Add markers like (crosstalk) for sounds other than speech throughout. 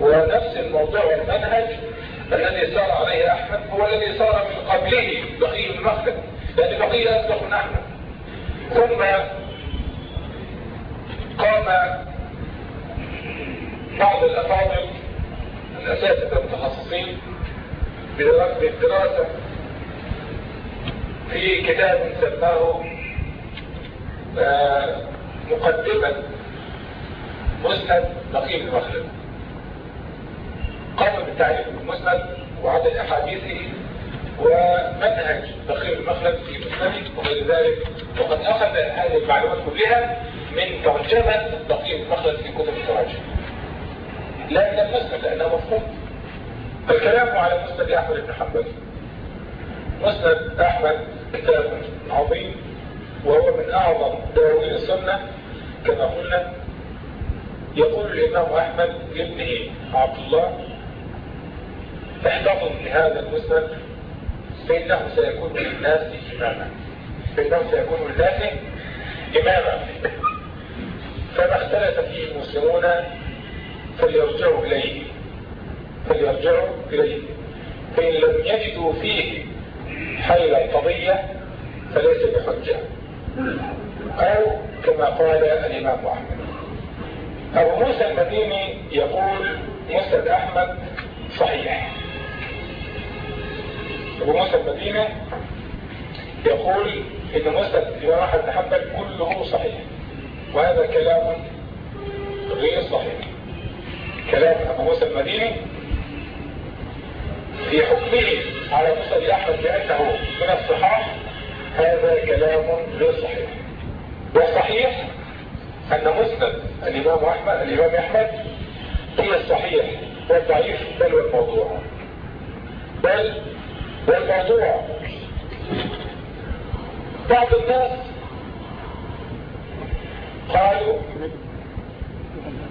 ونفس الموضوع والمنهج الذي سار عليه أحمد هو الذي سار من قبله بقي بن مخلد لأن بقي اسبق من أحمد. ثم قام بعض الأفاضل الأساتذة المتخصصين بالدراسه في كتاب سماه آه، مقدمة مسند نقيب المخلد قام بالتعريف بالمسند وعدد أحاديثه ومنهج نقيب المخلد في مسنده وغير ذلك وقد أخذ هذه المعلومات كلها من ترجمة نقيب المخلد في كتب التراجم لا من المسند لأنه مفهوم. الكلام على مسند أحمد بن حنبل. مسند أحمد كتاب عظيم وهو من أعظم دواوين السنة. كما قلنا يقول الإمام أحمد لابنه عبد الله احتفظ بهذا المسند فإنه سيكون للناس إماما. فإنه سيكون للناس إماما. فما اختلف فيه المسلمون فليرجعوا إليه. فليرجعوا إليه. فإن لم يجدوا فيه حل القضية فليس بحجة. أو كما قال الإمام أحمد. أبو موسى المديني يقول مسند أحمد صحيح. أبو موسى المديني يقول إن مسند الإمام أحمد حنبل كله صحيح. وهذا كلام غير صحيح. كلام أبو موسى المديني في حكمه على مسند أحمد بأنه من الصحاح هذا كلام غير صحيح. والصحيح أن مسند الإمام أحمد الإمام أحمد هي الصحيح والضعيف بل والموضوع. بل والموضوع بعض الناس قالوا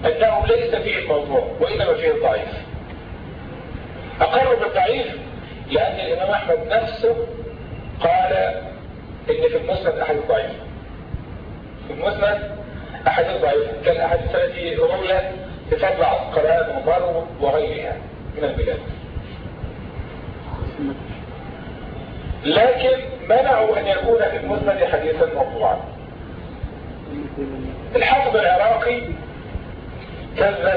إنه ليس فيه الموضوع وإنما فيه الضعيف اقروا بالضعيف لأن الإمام أحمد نفسه قال إن في المسند احاديث ضعيفه في المسند احاديث ضعيفه كالاحاديث التي رويت بفضل عسقلان ومرو وغيرها من البلاد. لكن منعوا أن يكون في المسند حديثا موضوعا الحافظ العراقي كذب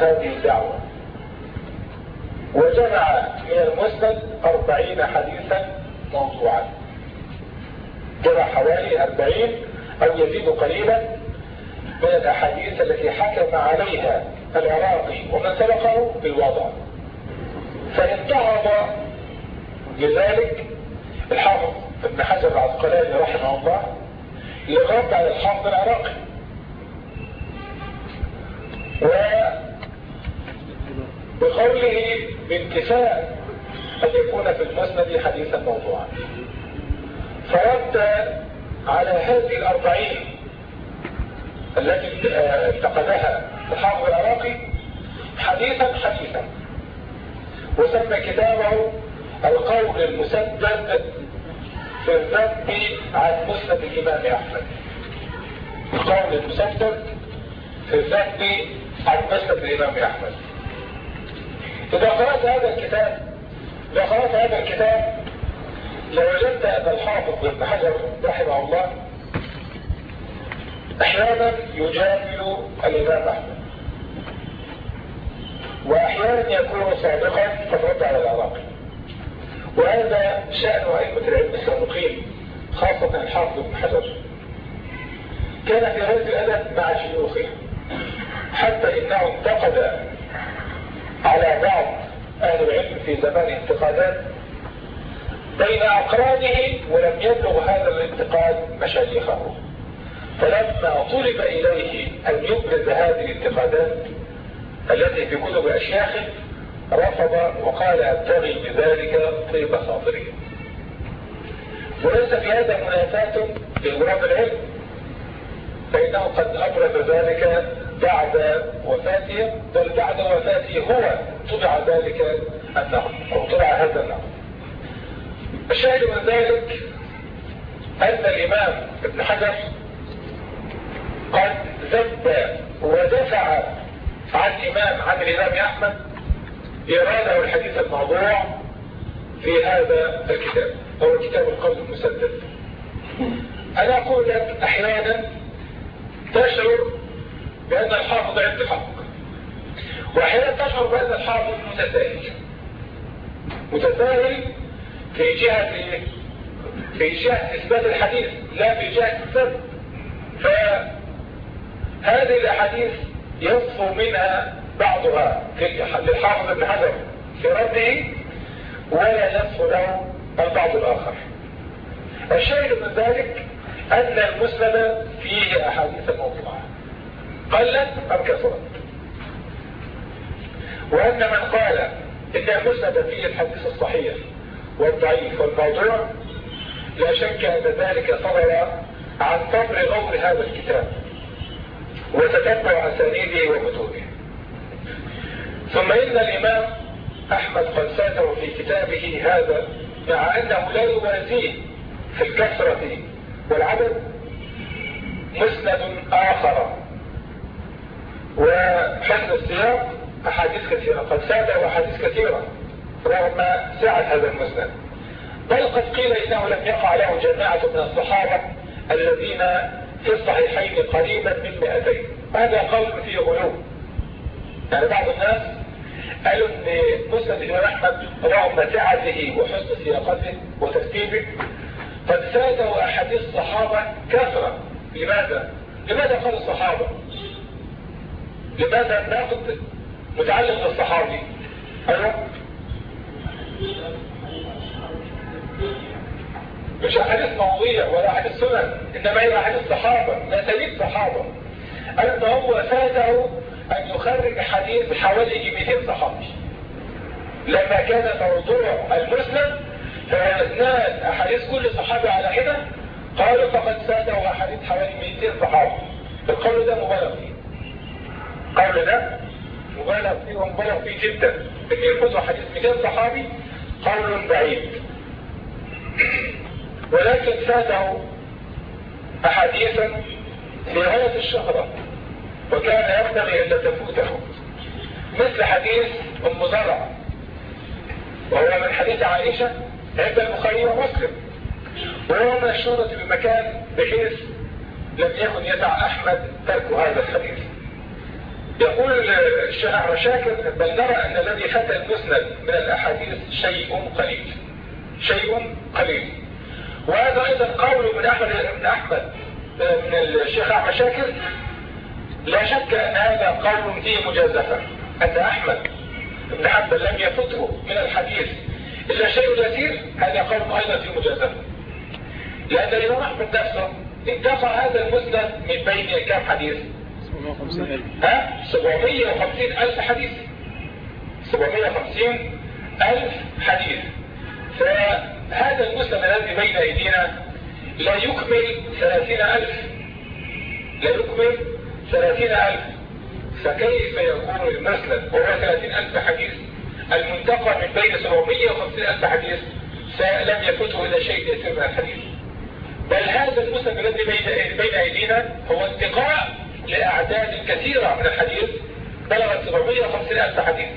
هذه الدعوة. وجمع من المسند أربعين حديثا موضوعا. جمع حوالي أربعين أو يزيد قليلا من الأحاديث التي حكم عليها العراقي ومن سبقه بالوضع. فانتهض لذلك الحافظ ابن حجر العسقلاني رحمه الله للرد على الحافظ العراقي. و بقوله بانتفاء أن يكون في المسند حديثا موضوعا. فرد على هذه الأربعين التي انتقدها الحافظ العراقي حديثا حديثا. وسمى كتابه القول المسدد في الذب عن مسند الإمام أحمد. القول المسدد في الذب عن مسند الإمام أحمد. إذا قرأت هذا الكتاب إذا قرأت هذا الكتاب لوجدت أن الحافظ ابن حجر رحمه الله أحيانا يجامل الإمام أحمد. وأحيانا يكون صادقا فالرد على العراقي. وهذا شأن أئمة العلم السابقين خاصة الحافظ ابن حجر. كان في هذا الأدب مع شيوخه حتى إنه انتقد على بعض أهل العلم في زمان انتقادات بين أقرانه ولم يبلغ هذا الانتقاد مشايخه. فلما طلب إليه أن يبرز هذه الانتقادات التي في كتب أشياخه رفض وقال أبتغي بذلك طيب خاطري وليس في هذا منافاة لغراب العلم فإنه قد أبرز ذلك بعد وفاته بل بعد وفاته هو طبع ذلك النقد أو طبع هذا النقد الشاهد من ذلك أن الإمام ابن حجر قد ذب ودفع عن إمام عن الإمام أحمد أو الحديث الموضوع في هذا الكتاب هو كتاب القول المسدد. أنا أقول لك أحيانا تشعر بأن الحافظ عند حق وأحيانا تشعر بأن الحافظ متساهل. متساهل في جهة في جهة إثبات الحديث لا في جهة السبب فهذه الأحاديث يصفو منها بعضها للحافظ ابن حجر في رده ولا يصفو له البعض الآخر. الشاهد من ذلك أن المسند فيه أحاديث موضوعة. قلت أم كثرت؟ وأن من قال إن المسند فيه الحديث الصحيح والضعيف والموضوع لا شك أن ذلك صدر عن طبر غور هذا الكتاب وتتبع أسانيده ومتونه ثم إن الإمام أحمد قد ساته في كتابه هذا مع أنه لا يوازيه في الكثرة والعدد مسند آخر. وحسن السياق أحاديث كثيرة قد ساده أحاديث كثيرة رغم سعة هذا المسند. بل قد قيل إنه لم يقع له جماعة من الصحابة الذين في الصحيحين قريبا من 200 هذا قول فيه غلو. يعني بعض الناس قالوا إن مسند الإمام أحمد رغم سعته وحسن سياقته وترتيبه قد ساده أحاديث الصحابة كثرة لماذا؟ لماذا قال الصحابة؟ لماذا الناقد متعلق بالصحابي؟ أيوه مش أحاديث موضوعية ولا أحاديث سنن إنما هي أحاديث صحابة مساليك صحابة أن هو فاته أن يخرج حديث حوالي 200 صحابي. لما كان موضوع المسلم فاسناد أحاديث كل صحابي على حدة قالوا فقد فاته احاديث حوالي 200 صحابي. القول ده مبالغ فيه. القول ده مبالغ فيه ومبالغ فيه جدا. إن يفوز حديث 200 صحابي قول بعيد ولكن فاته أحاديثا في غاية الشهرة. وكان ينبغي أن تفوته. مثل حديث أم زرع وهو من حديث عائشة عند البخاري ومسلم. وهو من الشهرة بمكان بحيث لم يكن يسع أحمد ترك هذا الحديث. يقول أحمد شاكر بل نرى أن الذي فتى المسند من الأحاديث شيء قليل شيء قليل. وهذا أيضا قول من أحمد بن أحمد من الشيخ أحمد شاكر لا شك أن هذا قول فيه مجازفة. أن أحمد بن حنبل لم يفته من الحديث إلا شيء يسير هذا قول أيضا فيه مجازفة. لأن الإمام أحمد نفسه انتقى هذا المسند من بين كم حديث؟ 750 ألف. ها؟ 750 ألف حديث. 750 ألف حديث. فهذا المسلم الذي بين أيدينا لا يكمل ثلاثين ألف. لا يكمل ثلاثين ألف. فكيف يكون المسلم وهو ثلاثين ألف حديث. المنتقى من بين سبعمية وخمسين ألف حديث. فلم يفته إلا شيء يسير من الحديث. بل هذا المسلم الذي بين بين أيدينا هو انتقاء لأعداد كثيرة من الحديث. بلغت 750 ألف حديث.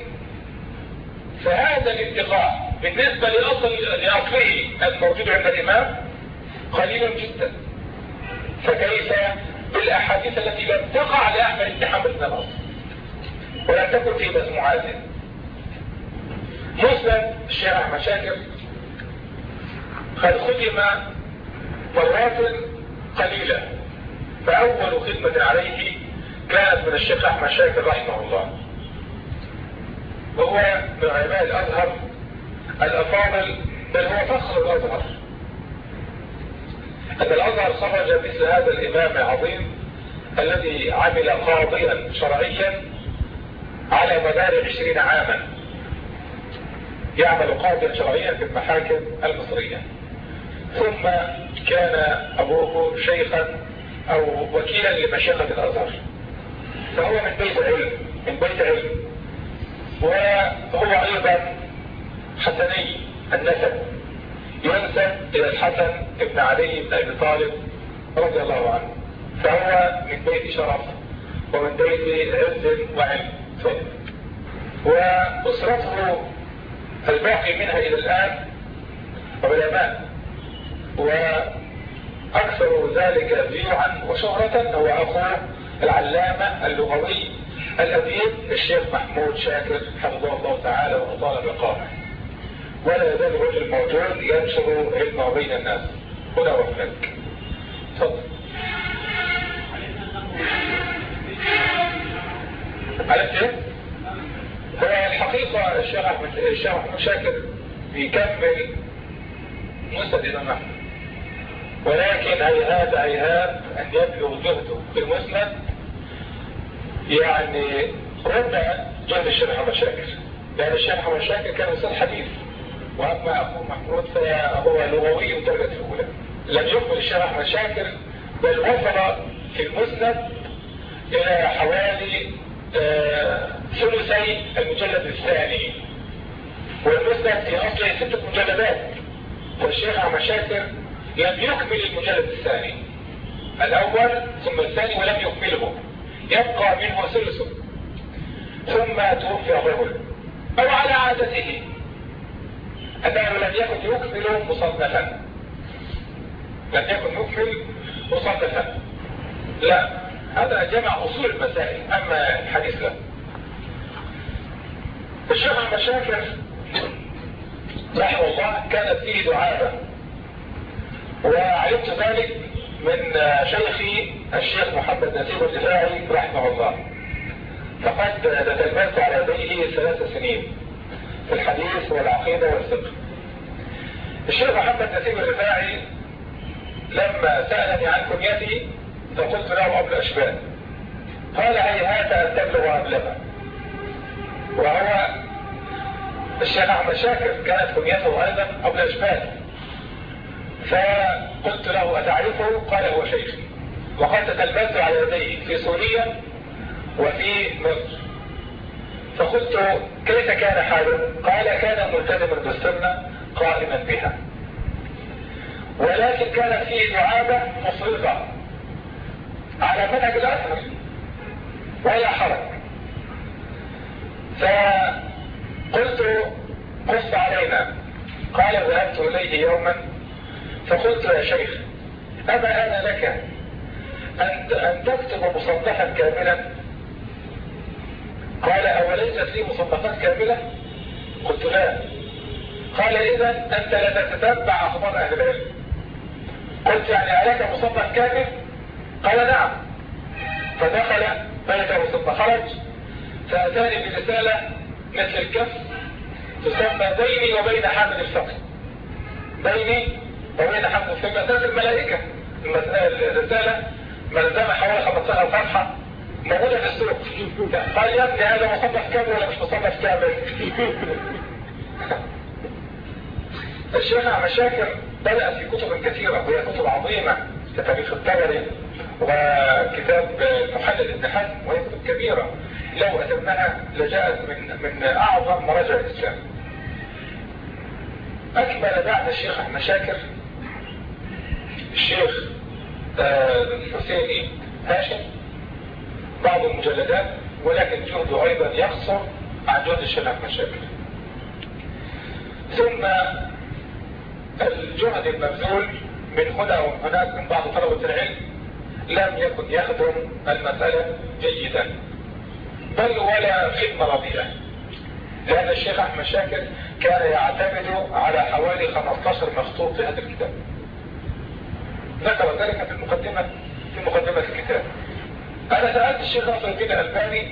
فهذا الانتقاء بالنسبة لأصل لأصله الموجود عند الإمام قليل جدا. فكيف بالأحاديث التي لم تقع لأحمد بن حنبل الأصل. ولم تكن في مجموعاته مسلم الشيخ أحمد شاكر. قد ختم مرات قليلة. فأول خدمة عليه كانت من الشيخ أحمد شاكر رحمه الله. وهو من علماء الأزهر الأفاضل بل هو فخر الأزهر. أن الأزهر خرج مثل هذا الإمام العظيم الذي عمل قاضيا شرعيا على مدار عشرين عاما. يعمل قاضيا شرعيا في المحاكم المصرية. ثم كان أبوه شيخا أو وكيلا لمشيخة الأزهر. فهو من بيت علم من بيت علم. وهو أيضا حسني النسب. ينسب إلى الحسن ابن علي بن أبي طالب رضي الله عنه. فهو من بيت شرف ومن بيت عز وعلم. وأسرته الباقي منها إلى الآن علماء. وأكثر ذلك ذيوعا وشهرة هو أخوه العلامة اللغوي الأديب الشيخ محمود شاكر حفظه الله تعالى وأطال بقامه ولا يزال الرجل موجود ينشر علمه بين الناس. هنا وهناك. تفضل. عرفت إيه؟ هو الحقيقة الشيخ أحمد الشيخ محمود شاكر بيكمل مسند أحمد ولكن هيهات هيهات أن يبلغ جهده في المسند يعني ربع جهد الشيخ محمد شاكر. لأن الشيخ محمد شاكر كان إنسان حديث. وأما أخوه محمود فهو لغوي الدرجة الأولى لم الشيخ أحمد شاكر بل وصل في المسند إلى حوالي ثلثي المجلد الثاني. والمسند في أصله ستة مجلدات. والشيخ أحمد شاكر لم يكمل المجلد الثاني. الأول ثم الثاني ولم يكمله. يبقى منه ثلث ثم توفي الرجل. أو على عادته. أنه لم يكن يكمل مصنفا لم يكن يكمل مصنفا لا هذا جمع أصول المسائل أما الحديث لا. الشيخ أحمد شاكر رحمه الله كانت فيه دعابة. وعلمت ذلك من شيخي الشيخ محمد نسيب الدفاعي رحمه الله. فقد تتلمذت على يديه ثلاث سنين. في الحديث والعقيدة والفقه. الشيخ محمد نسيب الرفاعي لما سألني عن كنيتي فقلت له أبو الأشبال. قال هيهات أن تبلغ أبلغا وهو الشيخ أحمد شاكر كانت كنيته أيضا أبو الأشبال. فقلت له أتعرفه؟ قال هو شيخي. وقد تتلمذت على يديه في سوريا وفي مصر. فقلت كيف كان حاله قال كان ملتزما بالسنة قائما بها. ولكن كانت فيه دعابة مفرطة على منهج الأثر ولا حرج. فقلت قص علينا. قال ذهبت إليه يوما. فقلت يا شيخ أما أنا لك أن تكتب مصنفا كاملا قال أوليست لي مصنفات كاملة؟ قلت لا. قال إذا أنت لا تتتبع أخبار أهل العلم. قلت يعني عليك مصنف كامل؟ قال نعم. فدخل بيته ثم خرج. فأتاني برسالة مثل الكف تسمى بيني وبين حامل الفقه. بيني وبين حامل الفقه. مسألة الملائكة. الرسالة ملزمة حوالي 15 صفحة موجودة في السوق. قال يا ابني هذا مصنف كامل ولا مش مصنف كامل؟ (laughs) الشيخ أحمد شاكر بدأ في كتب كثيرة وهي كتب عظيمة كتاريخ الطبري وكتاب محلل ابن حزم وهي كتب كبيرة. لو أتمها لجاءت من من أعظم مراجع الإسلام. أكمل بعد الشيخ أحمد شاكر الشيخ الحسيني هاشم. بعض المجلدات ولكن جهده أيضا يقصر عن جهد الشيخ أحمد شاكر ثم الجهد المبذول من هنا وهناك من بعض طلبة العلم لم يكن يخدم المسألة جيدا بل ولا خدمة رضيئة. لأن الشيخ أحمد شاكر كان يعتمد على حوالي 15 مخطوط في هذا الكتاب. ذكر ذلك في المقدمة في مقدمة الكتاب. أنا سألت الشيخ ناصر الدين الألباني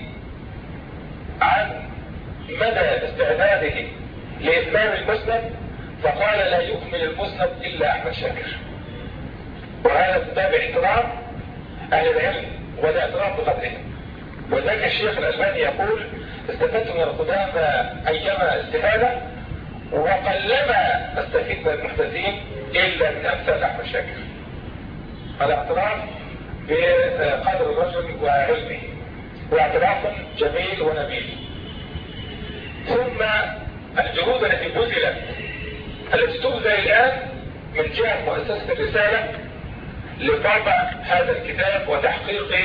عن مدى استعداده لإتمام المسند فقال لا يكمل المسند إلا أحمد شاكر. وهذا باب احترام أهل العلم والاعتراف بقدرهم وذلك الشيخ الألباني يقول استفدت من القدامى أيما استفادة وقلما استفيد من المحدثين إلا من أمثال أحمد شاكر. هذا اعتراف بقدر الرجل وعلمه. واعتراف جميل ونبيل. ثم الجهود التي بذلت التي تبذل الآن من جهة مؤسسة الرسالة لطبع هذا الكتاب وتحقيق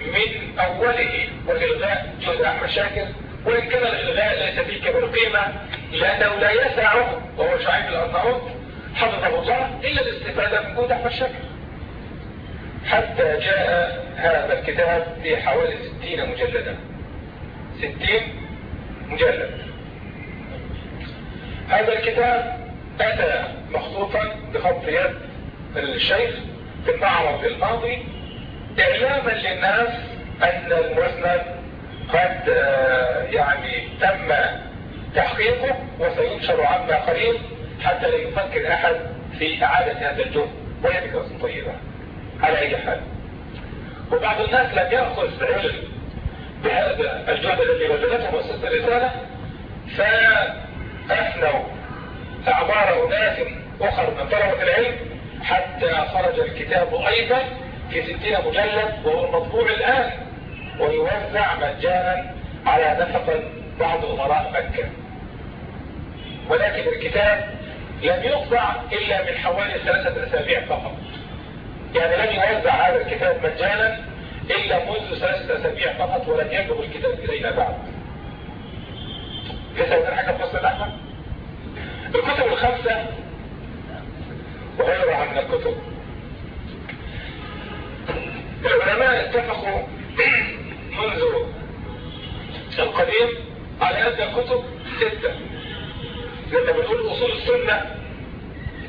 من أوله والإلغاء جزء أحمد شاكر وإن كان الإلغاء ليس فيه كبير قيمة لأنه لا يسعه وهو شعيب الأرناؤوط حفظه الله إلا الاستفادة من جهد أحمد شاكر حتى جاء هذا الكتاب في حوالي ستين مجلدا. ستين مجلد. هذا الكتاب أتى مخطوطا بخط يد الشيخ في المعرض الماضي إعلاما للناس أن المسند قد آه، يعني تم تحقيقه وسينشر عما قريب حتى لا يفكر أحد في إعادة هذا الجهد. وهي فكرة طيبة. على أي حال. وبعض الناس لم يأخذ علم بهذا الجهد الذي بذلته مؤسسة الرسالة فأثنوا أعمار أناس أخر من طلبة العلم حتى خرج الكتاب أيضا في ستين مجلد وهو المطبوع الآن ويوزع مجانا على نفقة بعض أمراء مكة. ولكن الكتاب لم يطبع إلا من حوالي ثلاثة أسابيع فقط. يعني لم يوزع هذا الكتاب مجانا إلا منذ ثلاثة أسابيع فقط ولم يبلغ الكتاب إلينا بعد. لسه حاجة في فصل الأحمد الكتب الخمسة وغيرها من الكتب. العلماء اتفقوا منذ القديم على أن الكتب ستة. لما بنقول أصول السنة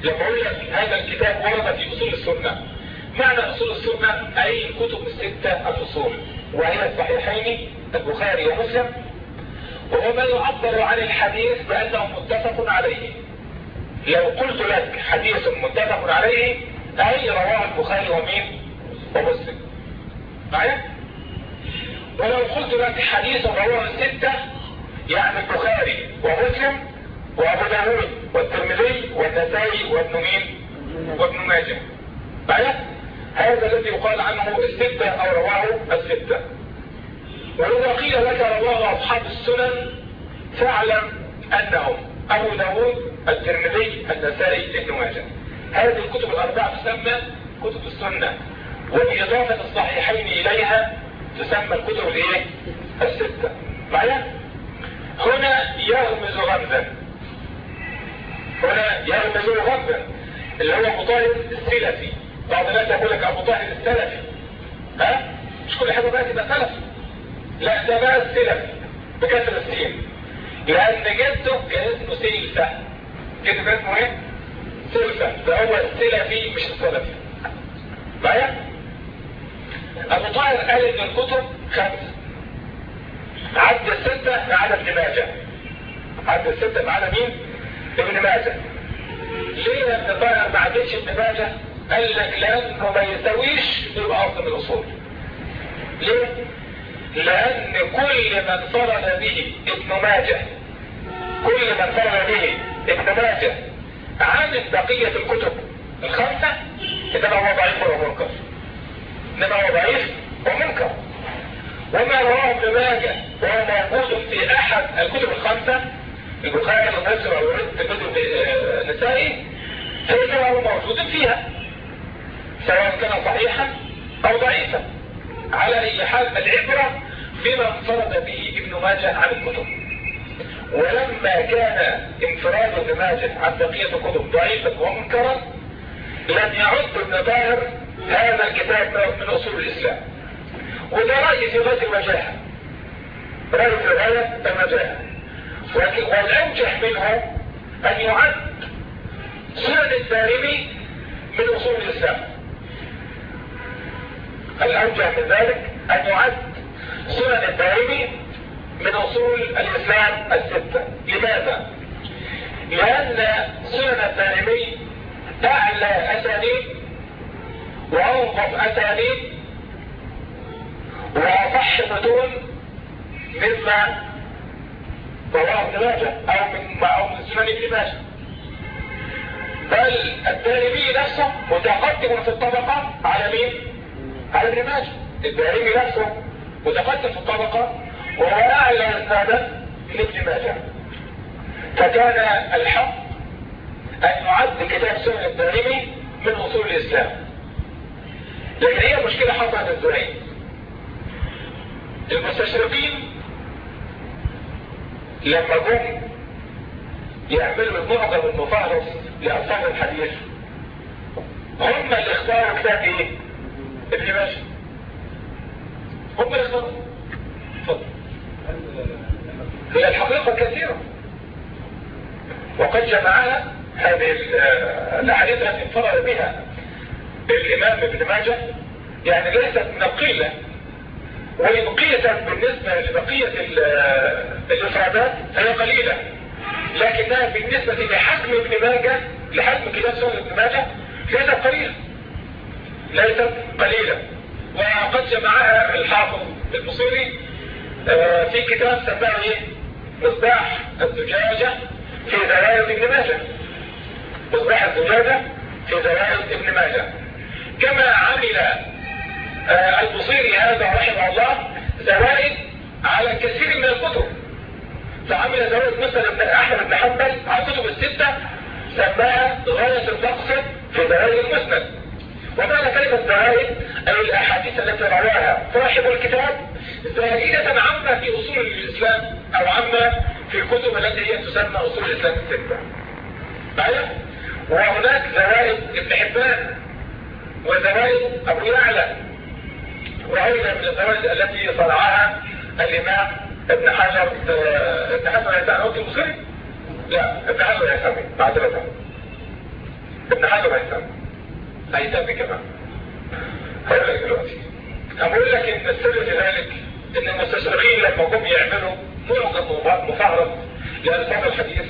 لما أقول لك هذا الكتاب ورد في أصول السنة. معنى أصول السنة أي الكتب الستة الأصول وهي الصحيحين البخاري ومسلم. وهو ما يعبر عن الحديث بأنه متفق عليه. لو قلت لك حديث متفق عليه أي رواه البخاري ومين؟ ومسلم. معايا؟ ولو قلت لك حديث رواه الستة يعني البخاري ومسلم وأبو داود والترمذي والنسائي وابن مين؟ وابن ماجه. معايا؟ هذا الذي يقال عنه الستة أو رواه الستة. وإذا قيل لك رواه أصحاب السنن فاعلم أنهم أبو داود الترمذي النسائي ابن ماجه. هذه الكتب الأربعة تسمى كتب السنة وبإضافة الصحيحين إليها تسمى الكتب الإيه؟ الستة. معايا؟ هنا يغمز غمزا هنا يغمز غمزا اللي هو طاهر السلفي بعض الناس يقول لك أبو طاهر السلفي ها؟ مش كل حاجة بقى تبقى سلفي لا ده بقى السلفي بكسر السين لأن جده كان اسمه سيلفة جده كان اسمه إيه؟ سلفة ده هو السلفي مش السلفي معايا؟ أبو طاهر قال إن الكتب خمسة عد الستة ما ابن ماجه عد الستة ما مين؟ ابن ماجه ليه ابن طاهر ما عدتش ابن ماجه؟ قال لك لأنه ما يساويش يبقى أصل من الأصول ليه؟ لأن كل من فرد به ابن ماجه كل من فرد به ابن ماجه عن بقية الكتب الخمسة إنما هو ضعيف ومنكر إنما هو ضعيف ومنكر وما رواه ابن ماجه وهو موجود في أحد الكتب الخمسة البخاري ومسلم والكتب النسائي فإنه موجود فيها. سواء كان صحيحا أو ضعيفا. على أي حال العبرة بما انفرد به ابن ماجه عن الكتب. ولما كان انفراد ابن ماجه عن بقية الكتب ضعيفا ومنكرا لم يعد ابن طاهر هذا الكتاب من أصول الإسلام. وده رأي في غاية المجاهة رأي في غاية المجاهة والأنجح منه أن يعد سنن الدارمي من أصول الإسلام. الأنجح من ذلك أن يعد سنن الدارمي من أصول الإسلام الستة لماذا؟ لأن سنن الدارمي أعلى أسانيد وأوقف أسانيد وأصح متون مما رواه ابن ماجه أو من أو من سنن ابن ماجه بل الدارمي نفسه متقدم في الطبقة على مين؟ على ابن ماجه الدارمي نفسه متقدم في الطبقة وهو أعلى إسنادا من ابن ماجه فكان الحق أن يعد كتاب سنن الدارمي من أصول الإسلام لكن هي مشكلة حصلت إزاي؟ المستشرقين لما جم يعملوا المعجم المفهرس لألفاظ الحديث هم اللي اختاروا كتاب إيه؟ ابن ماجه هم اللي اختاروا هي الحقيقة كثيرة. وقد جمعها هذه الأحاديث التي انفرد بها الإمام ابن ماجه. يعني ليست القله وإن بالنسبة لبقية الإفرادات فهي قليلة. لكنها بالنسبة لحجم ابن ماجه لحجم كتاب سنة ابن ماجه ليست قليلة. ليست قليلة. وقد جمعها الحافظ البصيري في كتاب سماه مصباح الزجاجة في زوائد ابن ماجه. مصباح الزجاجة في زوائد ابن ماجه. كما عمل البصيري هذا رحمه الله زوائد على كثير من الكتب. فعمل زوائد مثلا ابن أحمد بن حنبل على الكتب الستة سماها غاية المقصد في زوائد المسند. ومعنى كلمة زوائد أي الأحاديث التي رواها صاحب الكتاب زائدة عامة في أصول الإسلام أو عامة في الكتب التي هي تسمى أصول الإسلام الستة معايا؟ وهناك زوائد ابن حبان وزوائد أبو يعلى وأيضا من الزوائد التي صنعها الإمام ابن حجر ابن حجر هيثمي قلت المصري؟ لا ابن حجر هيثمي معذرة ابن حجر هيثمي هيثمي كمان هقول لك دلوقتي. هقول لك ان السر في ذلك إن المستشرقين لما جم يعملوا معجم مفهرس لألفاظ الحديث.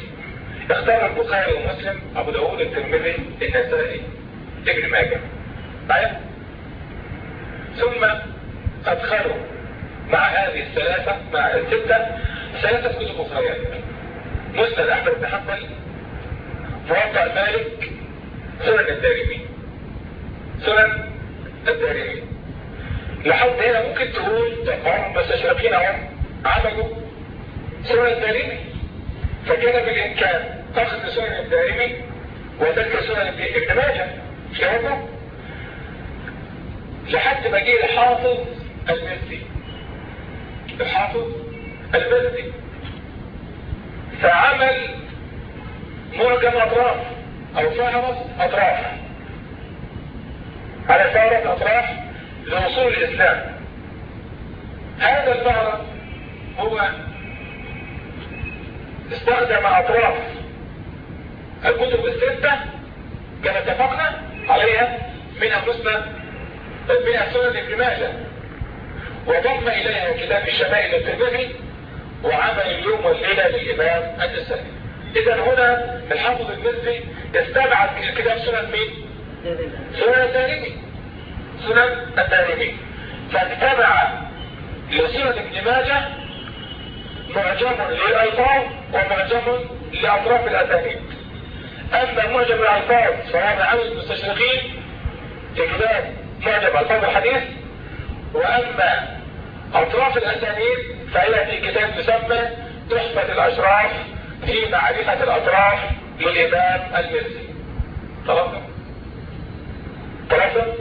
اختار البخاري ومسلم أبو داود الترمذي النسائي ابن ماجه. معايا ثم أدخلوا مع هذه الثلاثة مع الستة ثلاثة كتب أخرى. مسند أحمد بن حنبل موضع مالك سنن الدارمي. سنن الدارمي لحد هنا ممكن تقول هم مستشرقين اهم عملوا سنن الدارمي. فكان بالإمكان أخذ سنن الدارمي وذكر سنن ابن ماجه مش لحد ما جه الحافظ المزي الحافظ المزي فعمل معجم أطراف أو فهرس أطراف. على فهرس أطراف لأصول الإسلام هذا الفهرس هو استخدم أطراف الكتب الستة كما اتفقنا عليها من المسند من سنن ابن ماجه وضم إليها كتاب الشمائل الترمذي وعمل اليوم والليلة للإمام النسائي إذا هنا الحافظ المزي استبعد كتاب سنن مين؟ سنن الدارمي سنن الدارمي فاتبع لسنن ابن ماجه معجم للألفاظ ومعجم لأطراف الأسانيد. أما معجم الألفاظ فهذا عمل المستشرقين في كتاب معجم ألفاظ الحديث. وأما أطراف الأسانيد فهي في كتاب يسمى تحفة الأشراف في معرفة الأطراف للإمام المزي ثلاثة ثلاثة.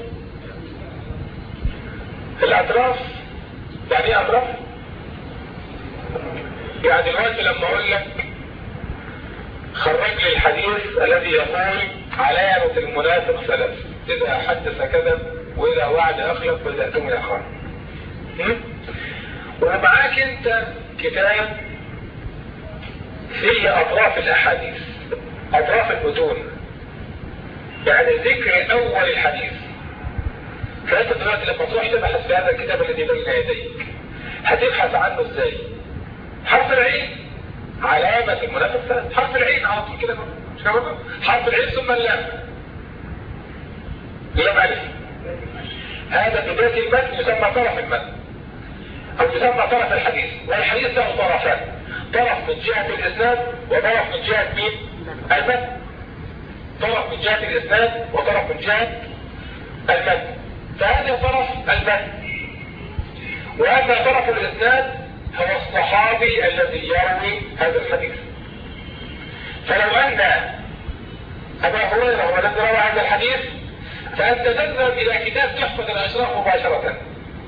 الأطراف يعني إيه أطراف؟ يعني دلوقتي لما أقول لك خرج لي الحديث الذي يقول علامة المنافق ثلاث إذا حدث كذب وإذا وعد أخلف وإذا أتم أخر ومعاك أنت كتاب فيه أطراف الأحاديث أطراف المتون يعني ذكر أول الحديث. فأنت دلوقتي لما تروح تبحث في هذا الكتاب الذي بين يديك هتبحث عنه إزاي؟ حرف العين. علامة المنافق ثلاث حرف العين على طول كده. مش كده حرف العين ثم اللام. لام ألف. هذا بداية المتن يسمى طرف المتن. أو يسمى طرف الحديث. والحديث له طرفان. طرف من جهة الإسناد وطرف من جهة مين؟ المتن. طرف من جهة الإسناد وطرف من جهة المتن فهذا طرف المتن وأما طرف الإسناد هو الصحابي الذي يروي هذا الحديث. فلو أن أبا هريرة هو الذي روى هذا الحديث فأنت تذهب إلى كتاب تحفظ الأشراف مباشرة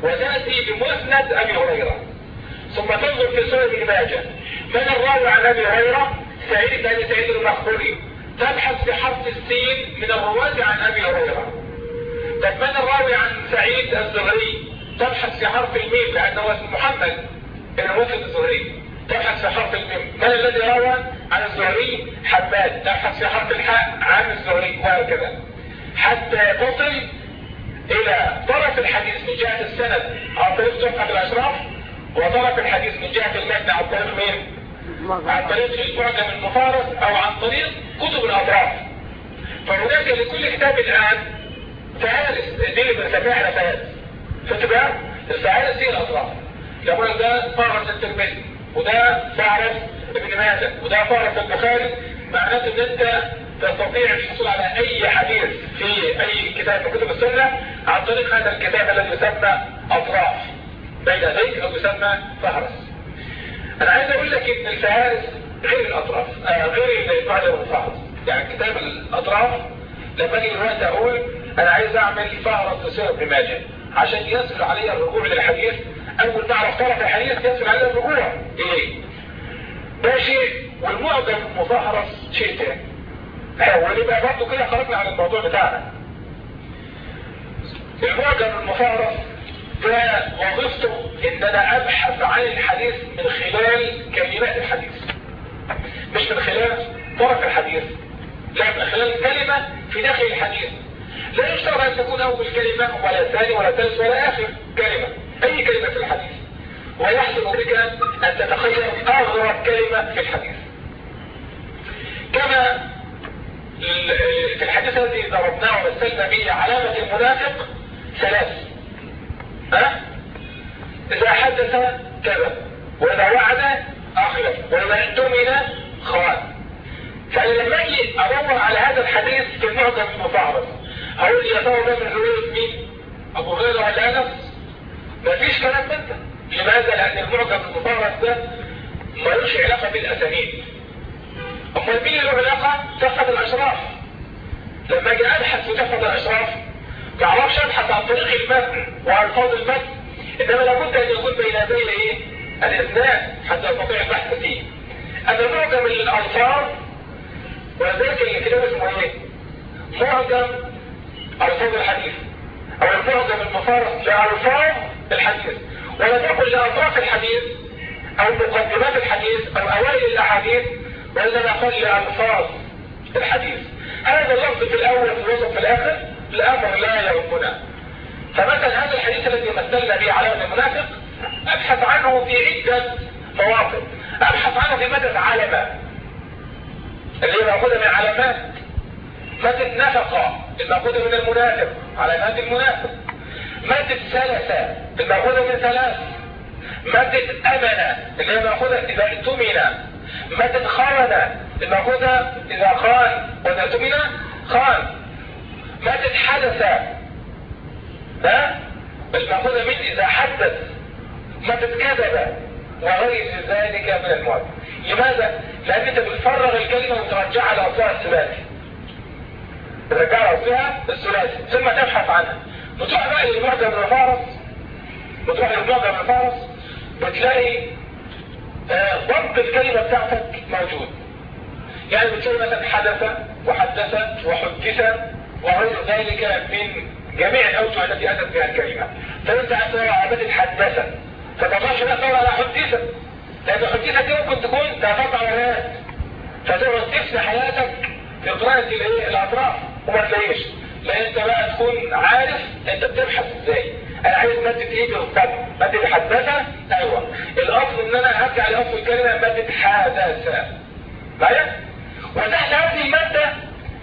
وتأتي بمسند أبي هريرة. ثم تنظر في سنن ابن ماجه من الراوي عن أبي هريرة؟ سعيد بن سعيد المخبري تبحث في حرف السين من الرواة عن أبي هريرة. طب من الراوي عن سعيد الزهري؟ تبحث في حرف الميم لأنه اسم محمد. المسلم الزهري. تبحث في حرف الميم. من الذي روى عن الزهري؟ حماد. تبحث في حرف الحاء عن الزهري. وهكذا. حتى تصل إلى طرف الحديث من جهة السند. عن طريق صفحة الأشراف وطرف الحديث من جهة المتن عن طريق مين عن طريق المعجم المفارس أو عن طريق كتب الأطراف. فهناك لكل كتاب الآن فهارس دي اللي بنسميها إحنا فهارس شفت بقى؟ الفهارس هي الأطراف. يقول ده فهرس الترمذي وده فهرس ابن ماجه وده فهرس البخاري. معناته إن أنت تستطيع الحصول على أي حديث في أي كتاب من كتب السنة عن طريق هذا الكتاب الذي يسمى أطراف. بين يديك أو يسمى فهرس أنا عايز أقول لك إن الفهارس غير الأطراف آه غير المعجم الفهرس يعني كتاب الأطراف لما أجي دلوقتي أقول أنا عايز أعمل فهرس لسيره ابن ماجه عشان يسهل علي الرجوع للحديث اول ما أعرف طرف الحديث يسهل علي الرجوع. اليه ده شيء والمعجم المفهرس شيء تاني. ونبقى برضه كده خرجنا عن الموضوع بتاعنا. المعجم المفهرس ده وظيفته إن أنا أبحث عن الحديث من خلال كلمات الحديث. مش من خلال طرف الحديث لا من خلال كلمة في داخل الحديث. لا يشترط أن تكون أول كلمة ولا ثاني ولا ثالث ولا آخر كلمة أي كلمة في الحديث. ويحسن بك أن تتخيل أغرب كلمة في الحديث. كما في الحديث الذي ضربناه ومثلنا به علامة المنافق ثلاث. ها؟ إذا حدث كذب وإذا وعد اخلف وإذا اؤتمن خان. فانا لما أجي ادور على هذا الحديث في المعجم المفعرض هقول يا ترى ده من رواية مين؟ أبو هريرة ولا انس مفيش كلام من ده. لماذا؟ لأن المعجم المفعرض ده ملوش علاقة بالأسانيد. أمال مين له علاقة؟ تحفظ الأشراف. لما أجي أبحث في تحفظ الأشراف ما أعرفش ابحث عن طريق المتن والفاظ المتن انما لابد أن يكون بين يدي إيه الاسناد حتى استطيع البحث فيه. أنا معجم الألفاظ ولذلك الكتاب اسمه إيه؟ معجم ألفاظ الحديث أو المعجم المفارق لألفاظ الحديث. ولا تقل لأطراف الحديث أو مقدمات الحديث أو أوائل الأحاديث وإنما قل لألفاظ الحديث. هذا اللفظ في الأول في الوسط في الآخر. الامر لا يهمنا. فمثلا هذا الحديث الذي مثلنا به علامه المنافق أبحث عنه في عدة مواقف أبحث عنه في مادة علامة اللي مأخوذة من علامات مادة نفقة المأخوذة من المنافق علامات المنافق. مادة ثلاثة المأخوذة من ثلاث. مادة أمنة اللي هي مأخوذة إذا اؤتمن. مادة خانة المأخوذة إذا خان. وإذا اؤتمن خان. مادة حدث ها؟ المأخوذة من إذا حدث. مادة كذب وغير ذلك من المعد لماذا؟ لأن أنت بتفرغ الكلمة وترجعها لأصلها الثلاثي ترجعها لأصلها الثلاثي ثم تبحث عنها. بتروح بقى للمعجم الفارس بتروح للمعجم الفارس بتلاقي ضبط الكلمة بتاعتك موجود. يعني بتلاقي مثلا حدث وحدث وحدث وغير ذلك من جميع الأوجه التي أتت بها الكلمة. فأنت أتى عبادة حدث فتضعش تدور على حديثة لأن الحديثة دي ممكن تكون؟ تقطع ولايات فتقعد تفنى حياتك في قراءة الإيه؟ الأطراف. وما تلاقيش. لأن أنت بقى تكون عارف أنت بتبحث إزاي. أنا عايز مادة إيه بالظبط مادة حدثة أيوه. الأصل إن أنا هرجع لأصل الكلمة مادة حدثة معايا وتحت هذه المادة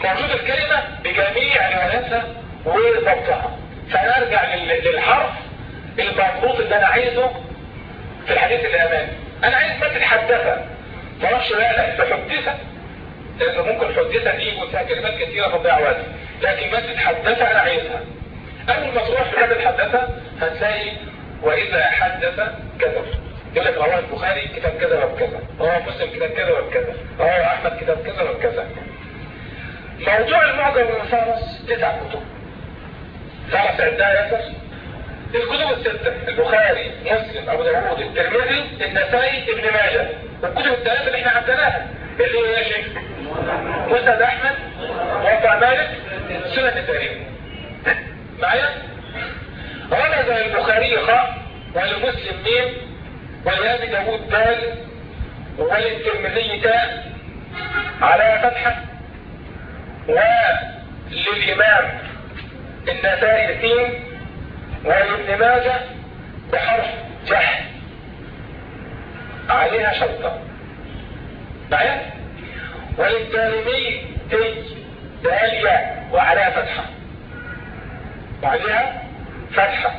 موجود الكلمة بجميع رواياتها وضبطها فأنا أرجع للحرف المضبوط اللي أنا عايزه في الحديث اللي امامي أنا عايز مادة حدثة معرفش بقى لا بحدثة لأنه ممكن حدثة دي يكون فيها كلمات كثيرة تضيع وقت. لكن مادة حدثة أنا عايزها. أول ما تروح في مادة حدثة هتلاقي وإذا حدث كذب يقول لك رواه البخاري كتاب كذا وكذا. رواه مسلم كتاب كذا وكذا. رواه أحمد كتاب كذا وكذا. موضوع المعجم المفارس تسع كتب تعرف عندها ياسر الكتب الستة البخاري مسلم أبو داوود الترمذي النسائي ابن ماجه. والكتب الثلاثة اللي إحنا عدناها اللي هي يا شيخ مسند أحمد موقع مالك سنن التاريخ. معايا؟ رمز البخاري خاء ولمسلم ميم ولأبي داود دال وللترمذي تاء على فتحة. وللإمام النسائي سين ولابن ماجه بحرف جح. عليها شرطة. معايا؟ وللدارمي تي داليا وعليها فتحة. وعليها فتحة.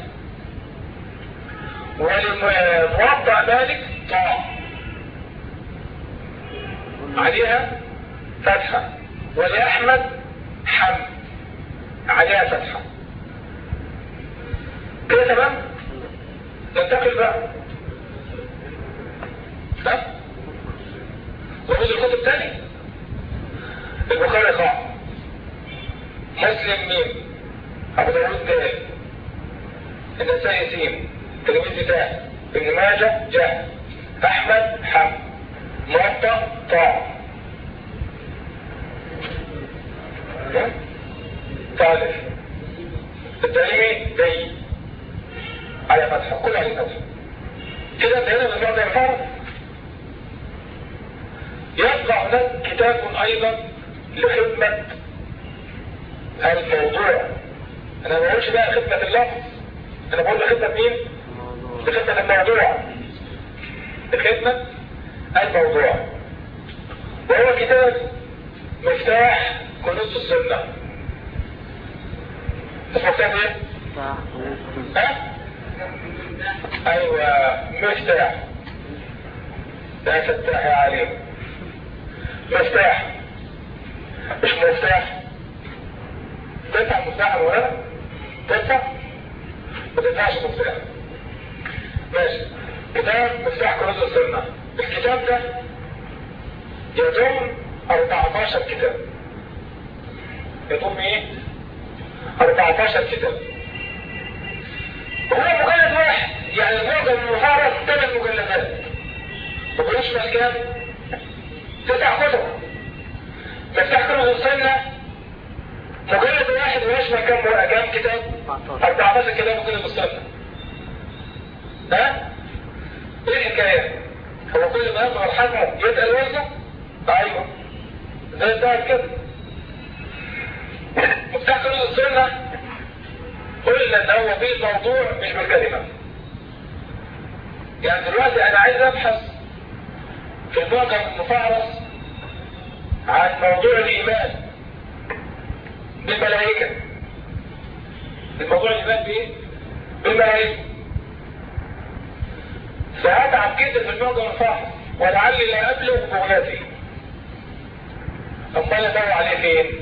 ولموضع مالك طاء عليها فتحة. ولأحمد حم عليها فتحة كده تمام؟ ننتقل بقى. ده ورود الكتب تاني البخاري خاء مسلم ميم أبو داود دال النسائي سين. تلميذ تاء ابن ماجه جاء أحمد حم موطأ طاء ثالث التعليمي دي على فتحة كل على فتحة كده انتهينا من بعض الفرق يبقى هناك كتاب أيضا لخدمة الموضوع. أنا ما بقولش بقى خدمة اللفظ أنا بقول لخدمة مين؟ لخدمة الموضوع. لخدمة الموضوع. وهو كتاب مفتاح كنوز السنة. اسمه كتاب إيه؟ ها؟ أيوه مفتاح لا فتاح يا عليم مفتاح مش مفتاح تدفع مفتاح ولا تدفع؟ ما تدفعش مفتاح. ماشي. كتاب مفتاح كنوز السنة. الكتاب ده يضم 14 كتاب. يضم إيه؟ 14 كتاب. وهو مجلد واحد. يعني المعجم المفارق ثمان مجلدات. وبيش في كام؟ تسع كتب. مفتاح كنوز السنة مجلد واحد ويشمل كام كام كتاب؟ 14 كتاب مجلد السنة ها؟ إيه الحكاية؟ هو كل ما يظهر حجمه يسأل وزنه؟ أيوه. زي الدهب كده. كنوز السنة قلنا إن هو في موضوع مش بالكلمة يعني دلوقتي أنا عايز أبحث في المعجم المفعرس عن موضوع الإيمان بالملائكة الموضوع الإيمان بإيه؟ بالملائكة فهتعب جدا في المعجم المفعرس ولعلي لا أبلغ بغيتي امال أدور عليه فين؟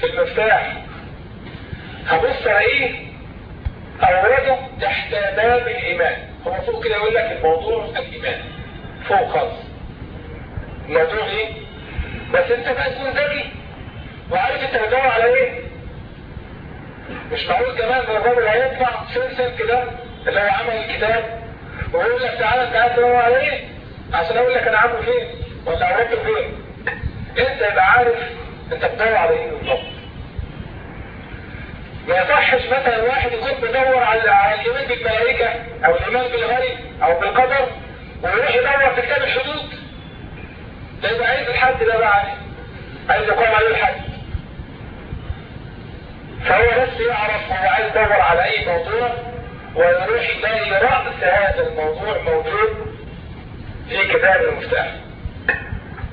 في المفتاح. هبص الاقيه اورده تحت باب الإيمان. هو فوق كده يقول لك الموضوع الإيمان. فوق خالص. الموضوع إيه؟ بس أنت بقى تكون ذكي. وعارف أنت بتدور على إيه؟ مش معقول كمان إن الراجل هيطلع سلسل كده اللي هو عمل الكتاب ويقول لك تعالى تعالى تدور على إيه؟ عشان أقول لك أنا عامله فين ولا عملته فين. أنت يبقى عارف انت بتدور على إيه بالظبط ما يصحش مثلا واحد يكون بيدور على الإيمان بالملائكة أو الإيمان بالغيب أو بالقدر ويروح يدور في كتاب الحدود ده يبقى عايز الحد ده بقى عليه عايز يقوم عليه الحد. فهو بس يعرف هو عايز يدور على أي موضوع ويروح يلاقي رأس هذا الموضوع موجود في كتاب المفتاح.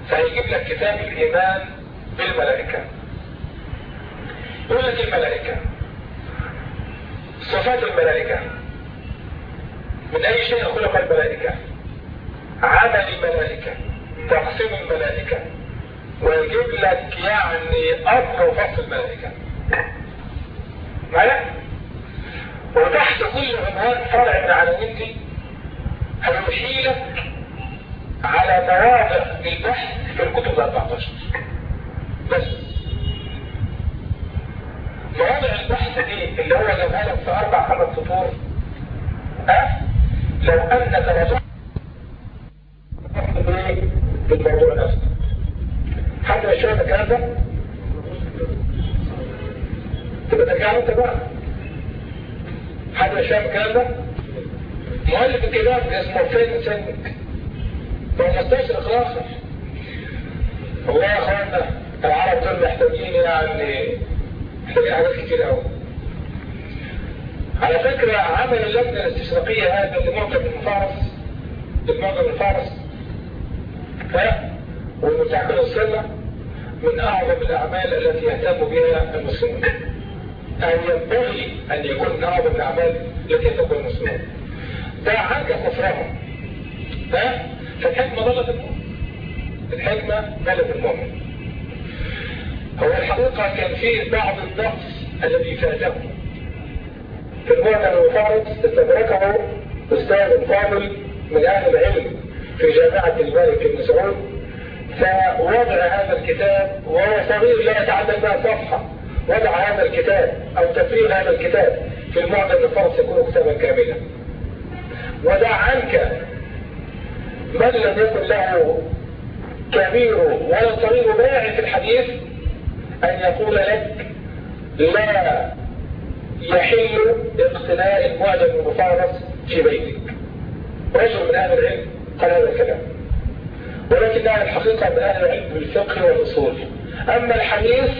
فيجيب لك كتاب الإيمان بالملائكة. يقول لك الملائكة. صفات الملائكة. من أي شيء خلق الملائكة؟ عمل الملائكة. تقسيم الملائكة. ويجيب لك يعني أمر وفصل الملائكة. معايا؟ وتحت كل عنوان فرع من عناوين دي هيوحي لك على مواضع للبحث في الكتب ال 14 بس. مواضع البحث دي اللي هو جابها لك في أربع خمس سطور. أه؟ لو انك رجعت بالموضوع نفسه حد فاهم الكلام ده؟ تبقى ترجع انت بقى. حد فاهم الكلام ده؟ مؤلف الكتاب اسمه فين سنك هو مستشرق الآخر. والله يا اخوانا العرب دول محتاجين يعني محتاجين حاجات كتير قوي على فكرة عمل اللجنة الاستشراقية هذا اللي معجب من فارس المعجم من ها والمتعبير السنة من أعظم الأعمال التي يهتم بها المسلمون. أن ينبغي أن يكون من أعظم الأعمال التي يهتم بها المسلمون. ده عنك كفرهم ها؟ فالحكمة ضلت المؤمن. الحكمة ضلت المؤمن. هو الحقيقة كان فيه بعض النقص الذي فاته. في المعجم المفارس استدركه أستاذ فاضل من أهل العلم في جامعة الملك بن سعود فوضع هذا الكتاب وهو صغير لا يتعدى صفحة. وضع هذا الكتاب أو تفريغ هذا الكتاب في المعجم الفارس يكون كتابا كاملا. ودع عنك من لم يكن له كبير ولا صغير باع في الحديث أن يقول لك لا يحل اقتناء المعجم المفارس في بيتك. رجل من أهل العلم قال هذا الكلام. ولكنها الحقيقة من أهل العلم بالفقه والأصول. أما الحديث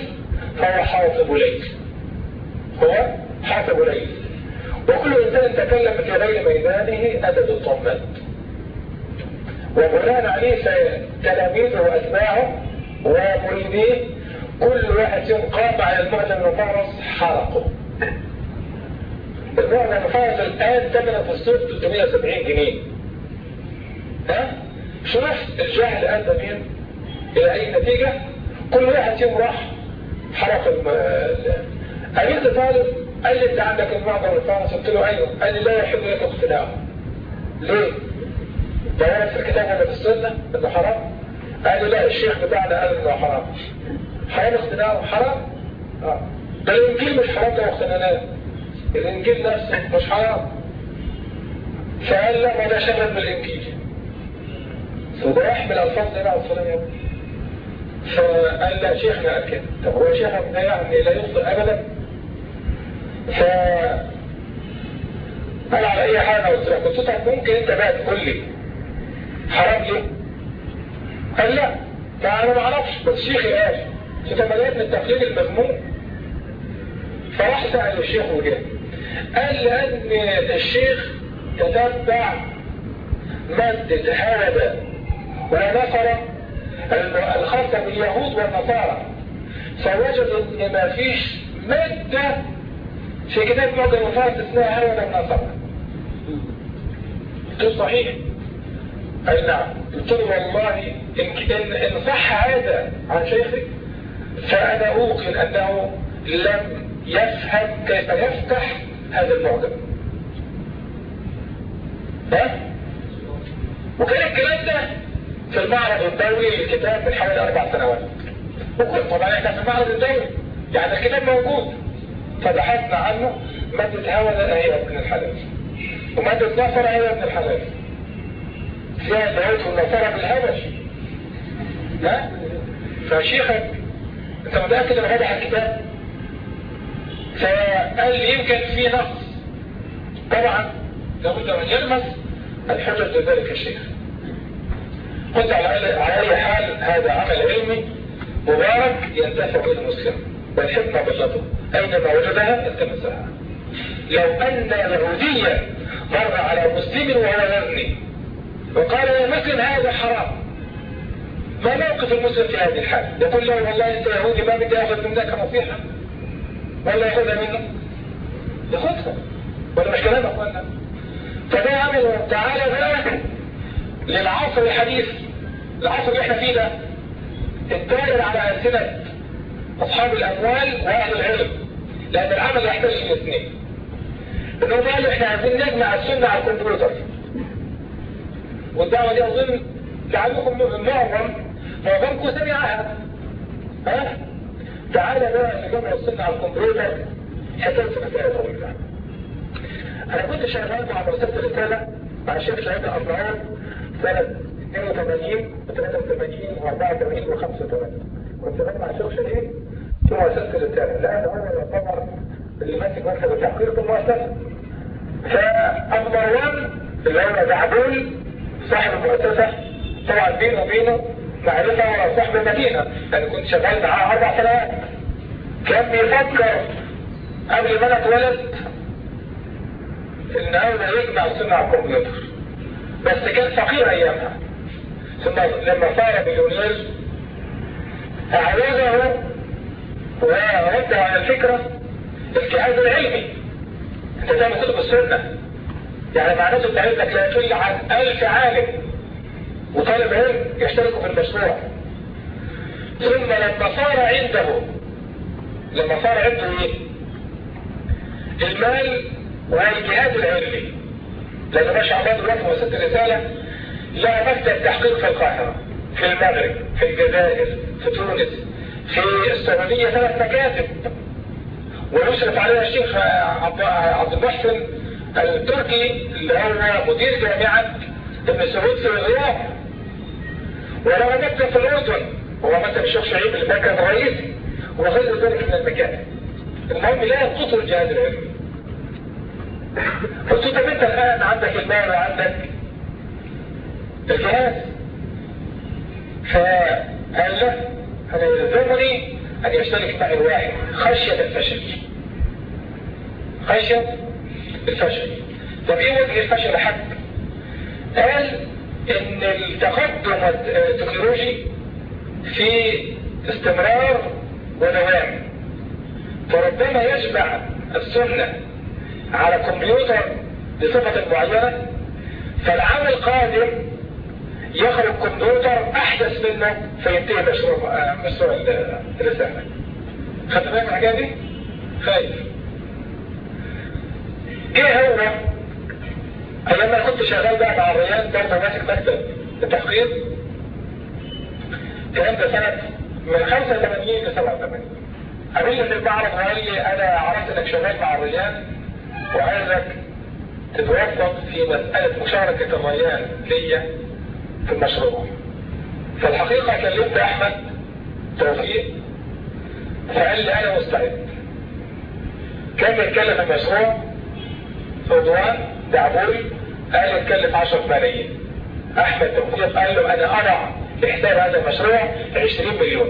فهو حاطب ليل هو حاطب ليل وكل إنسان تكلم في غير ميدانه أدب الطمات وبناء عليه فتلاميذه وأتباعه ومريديه كل واحد فيهم قام على المعجم المفارس حرقه. المعجم المفارس الآن ثمنه في السوق 370 جنيه. ها؟ شوف الجاهل أدى مين؟ إلى أي نتيجة؟ كل واحد فيهم راح حرق الم... أمير طالب قال لي أنت عندك المعجم الفارس قلت له أيوه. قال لي لا يحب لك اقتناعه. ليه؟ ده في الكتاب ولا في السنة إنه حرام؟ قال لي لا الشيخ بتاعنا قال إنه حرام. حرام اقتناعه حرام؟ آه. ده الانجيل مش حرام ده اقتناعات الانجيل نفسه مش حرام. فقال لا ما ده شغل بالانجيل فده يحمل الفاظ النبي عليه الصلاه فقال لا شيخنا قال كده طب هو شيخك ده يعني لا يخطئ ابدا؟ ف قال على أي حاجة قلت له قلت له ممكن أنت بقى تقول لي. حرام ليه؟ قال لا. ما أنا ما أعرفش بس شيخي قال. فتمليت من التقليد المذموم. فراح سأل الشيخ وجه. قال لأن الشيخ تتبع مادة هذا ونصر الخاصة باليهود والنصارى. فوجد إن ما فيش مادة في كتاب معجم الفارس اسمها هذا والنصارى قلت صحيح. أي نعم. قلت له والله إن, إن صح هذا عن شيخك فأنا أوقن أنه لم يفهم كيف يفتح هذا المعجم. ها؟ وكان الكلام ده في المعرض الدولي للكتاب من حوالي أربع سنوات. وكل طبعا إحنا في المعرض الدولي. يعني الكتاب موجود. فبحثنا عنه. مادة هوى هي ابن الحلال ومادة نصر هي ابن الحلال فيها اليهود والنصارى بالهبش ها؟ فشيخك انت متأكد ان فتح الكتاب فقال لي يمكن في نقص طبعا لابد أن يلمس الحجة لذلك الشيخ. قلت على اي حال هذا عمل علمي مبارك ينتفع به المسلم. والحكمة بلته أينما وجدها التمسها. لو أن يهوديا مر على مسلم وهو يزني وقال يا مسلم هذا حرام. ما موقف المسلم في هذه الحال. يقول له والله إنت يهودي ما بدي آخذ منك نصيحة ولا يأخذها منه يأخذها. ولا مش كلام اخوانا فده عمل تعالى بقى للعصر الحديث العصر اللي إحنا فيه ده الدائر على ألسنة أصحاب الأموال وأهل العلم. لأن العمل يحتاج الاثنين انهم قالوا إحنا عايزين نجمع السنة على الكمبيوتر. والدعوة دي أظن لعلكم معظم معظمكم سمعها ها؟ تعالى بقى اللي جمع السنة على الكمبيوتر. حكاية مسألة طويلة أنا كنت شغال مع مرسلة الرسالة مع الشيخ شهيد أربعين سنة 82 و 83 و 84 و 85 كنت شغال مع الشيخ شهيد في مؤسسة الرسالة لأن هو يعتبر اللي ماسك مركز التحقيق في المؤسسة. فأبو مروان اللي هو دعبول صاحب المؤسسة طبعا بينه وبينه معرفة صاحب المدينة. لأن كنت شغال معاه أربع سنوات. كان بيفكر قبل ما أنا اتولد إن هو يجمع السنة على الكمبيوتر. بس كان فقير أيامها. ثم لما صار مليونير أعوزه ورد على الفكرة الجهاز العلمي. أنت تعمل كتب السنة؟ يعني معناته أنت عندك لا يقل عن ألف عالم. وطالب علم يشتركوا في المشروع. ثم لما صار عنده لما صار عنده إيه؟ المال والجهاز العلمي. لأنه ما شاء الله دلوقتي وسط الرسالة لها مكتب تحقيق في القاهرة في المغرب في الجزائر في تونس في السعودية ثلاث مكاتب. ويشرف عليها الشيخ عبد المحسن التركي اللي هو مدير جامعة ابن سعود في الرياض. وله مكتب في الأردن. وهو مكتب الشيخ شعيب المركز الرئيسي وغير ذلك من المكاتب المهم لا ينقص الجهاز العلمي طب انت الآن عندك المال وعندك الجهاز؟ فقال له أنا يلزمني أن يشترك معي الواحد خشية الفشل. خشية الفشل. طب إيه وجه الفشل حق قال إن التقدم التكنولوجي في استمرار ودوام فربما يشبع السنة على كمبيوتر بصفة معينة فالعام القادم يخرج كمبيوتر أحدث منه فينتهي مشروع مشروع الرسالة. خدت بالك الحكاية دي؟ خايف إيه هو؟ أيام ما كنت شغال بقى مع الريان برضه ماسك مكتب التحقيق الكلام ده سنة من 85 ل 87 قابلني في المعرض وقال لي أنا عرفت إنك شغال مع الريان وعايزك تتوفق في مسألة مشاركة الريان ليا في المشروع. فالحقيقة كلمت أحمد توفيق فقال لي أنا مستعد. كان بيتكلم المشروع رضوان دعبوري قال يتكلف 10 ملايين. أحمد توفيق قال له أنا اضع لحساب هذا المشروع 20 مليون.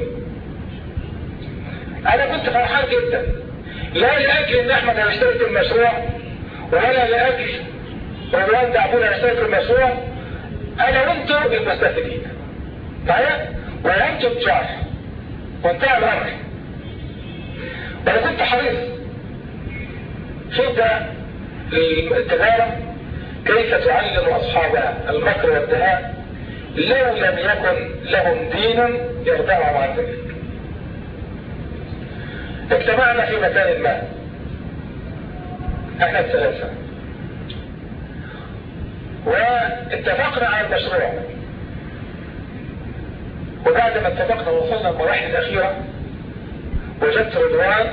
أنا كنت فرحان جدا. لا لأجل إن أحمد هيشترك المشروع ولا لأجل رضوان دعبوري هيشترك المشروع أنا وأنتم المستفيدين. معايا وأنتم تجار وانتهى الامر وأنا كنت حريص. شوف ده التجارة كيف تعلم أصحابها المكر والدهاء؟ لو لم يكن لهم دين يردعهم عن ذلك. اجتمعنا في مكان ما. إحنا الثلاثة. واتفقنا على المشروع. وبعد ما اتفقنا وصلنا المراحل الأخيرة وجدت رضوان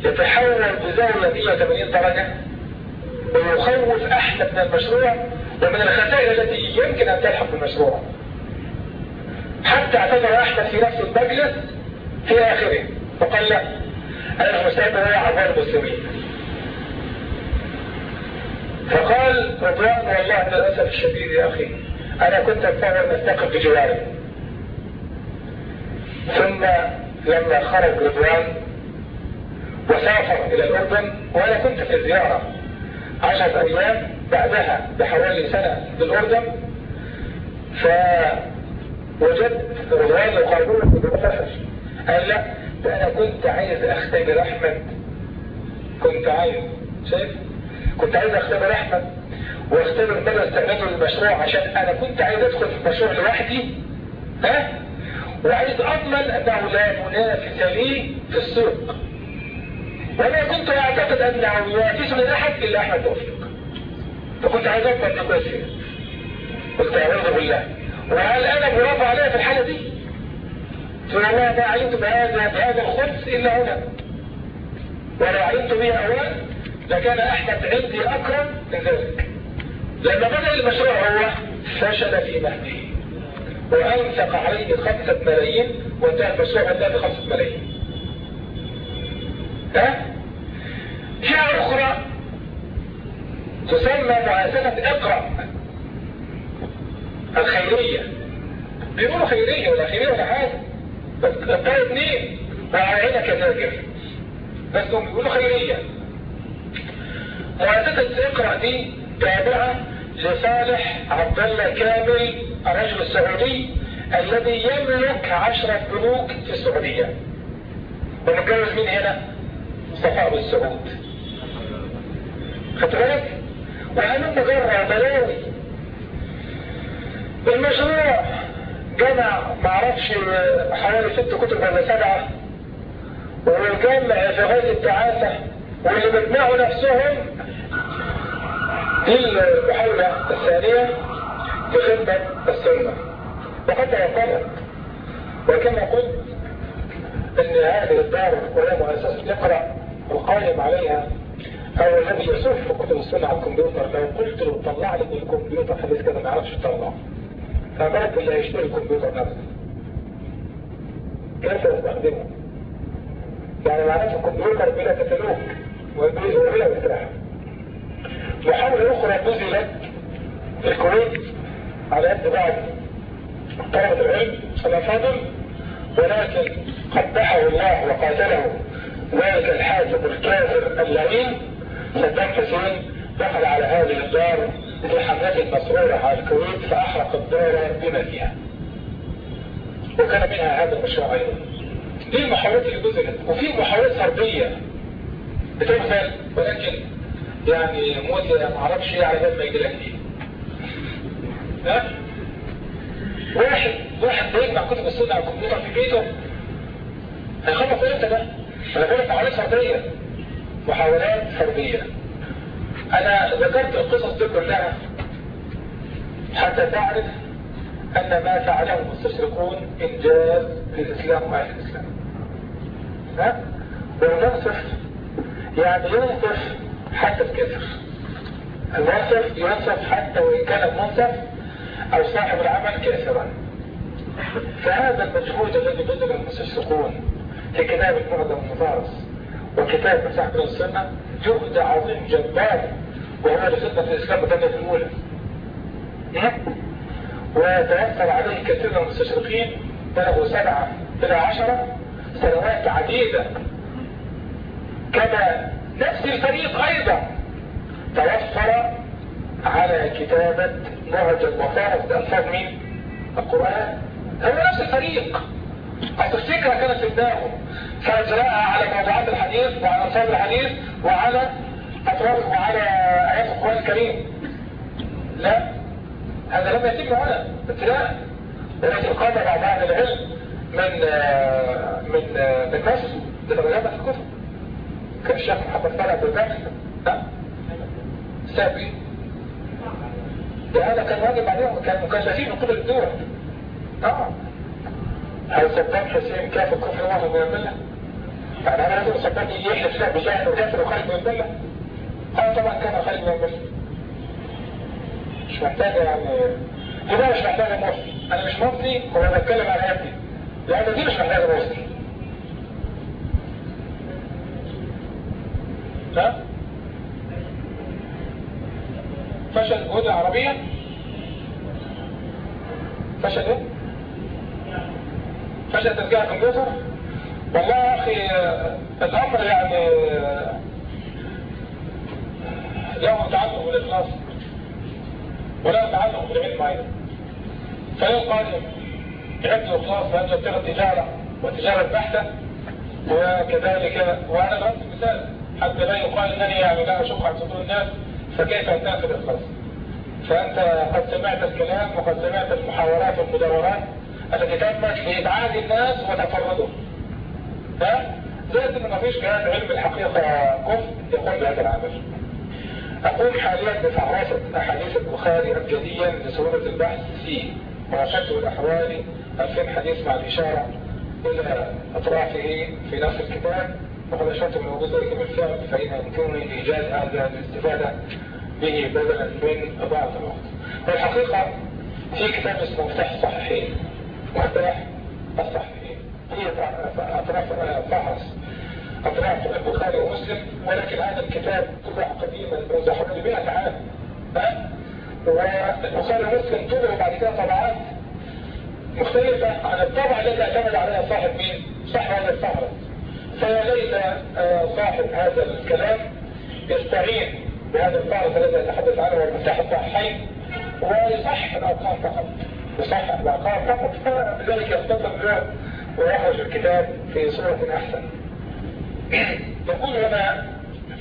يتحول بزاوية 180 درجة. ويخوف أحد من المشروع ومن الخسائر التي يمكن أن تلحق بالمشروع. حتى اعتذر أحمد في نفس المجلس في آخره وقال لا أنا مستعد هو عبار المسلمين فقال رضوان والله للأسف الشديد يا أخي أنا كنت أتصور أن أستقف بجواري. ثم لما خرج رضوان وسافر إلى الأردن وأنا كنت في الزيارة. عشرة أيام بعدها بحوالي سنة بالأردن فوجدت رضوان يقابله بالفشل قال لا ده أنا كنت عايز أختبر أحمد. كنت عايز شايف؟ كنت عايز أختبر أحمد. وأختبر مدى استعداده للمشروع عشان أنا كنت عايز أدخل في المشروع لوحدي. ها؟ وعايز أضمن أنه لا منافس لي في السوق. وأنا كنت أعتقد انه ينافسني أحد إلا احمد توفيق فكنت عايز اضمن كويس قلت اعوذ بالله. وهل أنا برافو عليا في الحالة دي؟ فوالله ما علمت بهذا بهذا الخبز إلا هنا. ولو علمت به أولا لكان أحمد عندي أكرم من ذلك. لما بدأ المشروع هو فشل في مهده. وأنفق عليه خمسة ملايين وانتهى المشروع انتهى بخمسة ملايين ها؟ جهة أخرى. تسمى مؤسسة إقرأ. الخيرية. بيقولوا خيرية ولا خيرية ولا حاجة. بس اقرأ اثنين وعينك تاجر. بس هم بيقولوا خيرية. مؤسسة اقرأ دي تابعة لصالح عبد الله كامل الرجل السعودي الذي يملك عشرة بنوك في السعودية. ومتجوز مين هنا؟ صفاء بالسعود خدت بالك؟ وهلم جرى بلاوي المشروع جمع معرفش حوالي ست كتب ولا سبعة وجمع في غاية التعاسة واللي بيجمعوا نفسهم دي المحاولة الثانية في خدمة السنة. وقد توقفت وكما قلت إن هذه الدار وهي مؤسسة. اقرأ القائم عليها. أو الذي يصف كتب السنة على الكمبيوتر لو قلت له طلع لي الكمبيوتر حديث كده ما يعرفش يطلع فبالك اللي هيشتري الكمبيوتر نفسه كيف يستخدمه؟ يعني معناته الكمبيوتر بلا كتالوج وبلا مساحة محاولة أخرى بذلت في الكويت على يد بعض طلبة العلم الأفاضل ولكن قبحه الله وقاتله. ذلك الحاكم الكافر اللعين صدام حسين دخل على هذه الدار بحملة مسرورة على الكويت فأحرق الدار بما فيها. وكان منها هذا المشروع أيضا. دي المحاولات اللي بذلت وفي محاولات فردية بتبذل ولكن يعني موت ما أعرفش إيه على ما يجي لك إيه ها؟ واحد واحد بيجمع كتب السنة على الكمبيوتر في بيته. هيخلص إمتى ده؟ أنا بقول محاولات فردية محاولات فردية. أنا ذكرت القصص دي كلها حتى تعرف أن ما فعله المستشرقون إنجاز للإسلام وأهل الإسلام. ها؟ والمنصف يعني ينصف حتى الكافر المنصف ينصف حتى وإن كان المنصف أو صاحب العمل كافرا. فهذا المجهود الذي بذل المستشرقون في كتاب المعظم المفارس وكتاب مساحة السنة جهد عظيم جبار وهو في الإسلام الدنيا الأولى. وتأثر عليه كثير من المستشرقين بلغوا سبعة إلى عشرة سنوات عديدة. كما نفس الفريق أيضا توفر على كتابة معجم وفارس بألفاظ مين؟ القرآن. هو نفس الفريق. الفكرة كانت في دماغه. فأجراها على موضوعات الحديث وعلى ألفاظ الحديث وعلى أطراف وعلى آيات القرآن الكريم. لا هذا لم يتم هنا ابتداء. ولكن قام بعض أهل العلم من من من مصر بترجمة الكتب كالشيخ محمد صالح بالباقي ها سابي ده هذا كان واجب عليهم كانوا مكلفين من قبل الدول آه هل صدام حسين كافر كفر واحد من الملة؟ يعني أنا لازم صدام يحلف لا بشاهد وكافر وخارج من الملة؟ آه طبعا كان خارج من الملة مش محتاجة يعني. ليه مش محتاجة مفتي أنا مش مفتي وأنا بتكلم عن هاتي لأن دي مش محتاجة مفتي لا فشل جهود العربية. فشل إيه؟ فشل تسجيل الكمبيوتر والله يا أخي الأمر يعني له تعلق بالإخلاص ولا تعلق بالعلم أيضا. فيقال عند الإخلاص فانت تبتغي التجاره والتجارة البحتة وكذلك وأنا ضربت مثال حتى لا يقال إنني يعني لا اشق عن صدور الناس فكيف اتاك بالاخلاص فأنت قد سمعت الكلام وقد سمعت المحاورات والمداورات التي تمت لابعاد الناس وتفردهم ها؟ زائد ان مفيش كلام علم الحقيقة كفر يقوم بهذا العمل. اقوم حاليا بفهرسه أحاديث البخاري ابجديا لسهوله البحث فيه ورشدت الأحوال 2000 حديث مع الإشارة إلى أطرافه في نفس الكتاب. وقد أشرت من وجود ذلك بالفعل فإن يمكنني إيجاد هذا الاستفادة به بدلا من إضاعة الوقت. والحقيقة في كتاب اسمه مفتاح الصحيحين. مفتاح الصحيحين هي أطراف فحص أطراف البخاري ومسلم. ولكن هذا الكتاب طبع قديما منذ حوالي 100 عام. والبخاري ومسلم طبعوا بعد كده طبعات مختلفة عن الطبع الذي اعتمد عليها صاحب مين؟ صاحب هذا الفهرس فيا آه، صاحب هذا الكلام يستعين بهذا الفهرس الذي يتحدث عنه والمفتاح الصحيحين ويصحح الأرقام فقط. يصحح الأرقام فقط فبذلك يختصر له ويخرج الكتاب في صورة أحسن. يقول هنا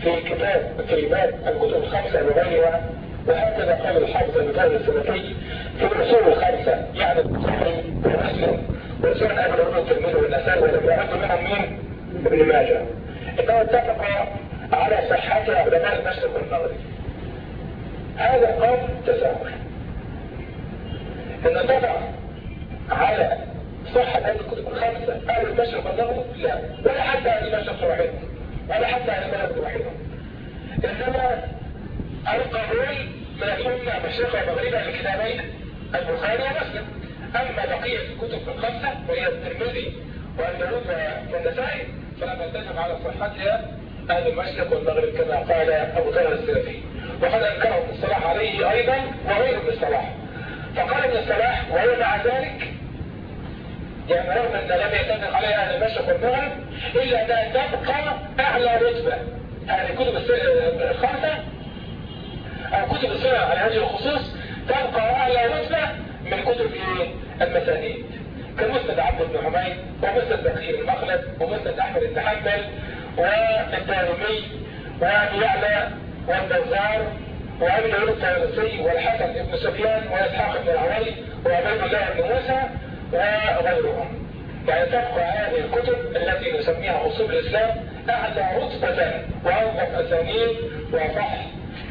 في كتاب في باب الكتب الخمسة وغيرها وهكذا قال الحافظ المجاهد السلفي في الأصول الخمسة يعني البخاري ومسلم وسنن ابي داود والترمذي والنسائي يعد منهم مين؟ ابن ماجه. انه اتفق على صحتها علماء المشرق والمغرب هذا قول تساهل اتفق على صحة هذه الكتب الخمسة أهل المشرق والمغرب لا ولا حتى أهل المشرق وحدهم ولا حتى أهل المغرب وحدهم إنما القبول ما يمنع مشرقة ومغربة لكتابين البخاري ومسلم أما بقية الكتب الخمسة وهي الترمذي والداود والنسائي فلم يلتزم على صحتها أهل المشرق والمغرب كما قال أبو ذر السلفي وقد أنكره ابن الصلاح عليه أيضا وغير ابن الصلاح فقال ابن الصلاح وهو مع ذلك. يعني رغم أن لم يتفق عليها أهل المشرق والمغرب إلا أنها تبقى أعلى رتبة. يعني كتب الخمسة أو كتب السنة على هذه الخصوص تبقى أعلى رتبة من كتب المسانيد كمسند عبد بن حميد ومسند بخير المخلد ومسند أحمد بن حنبل والدارمي وأبي يعلى والبزار وأبي داود الطيالسي والحسن بن سفيان وإسحاق بن العوي وعبيد الله بن موسى وغيرهم. يعني تبقى هذه الكتب التي نسميها أصول الإسلام أعلى رتبة وأوضح أسانيد وصح